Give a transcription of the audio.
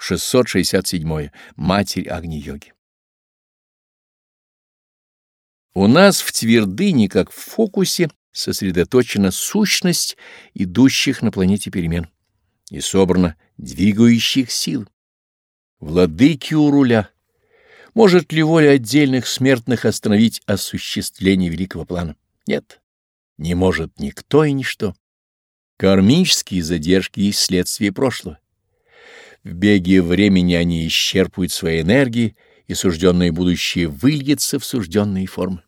667. Матерь Агни-йоги. У нас в твердыне, как в фокусе, сосредоточена сущность идущих на планете перемен и собрана двигающих сил. Владыки у руля. Может ли воля отдельных смертных остановить осуществление великого плана? Нет, не может никто и ничто. Кармические задержки есть следствие прошлого. В беге времени они исчерпывают свои энергии, и сужденное будущее выльется в сужденные формы.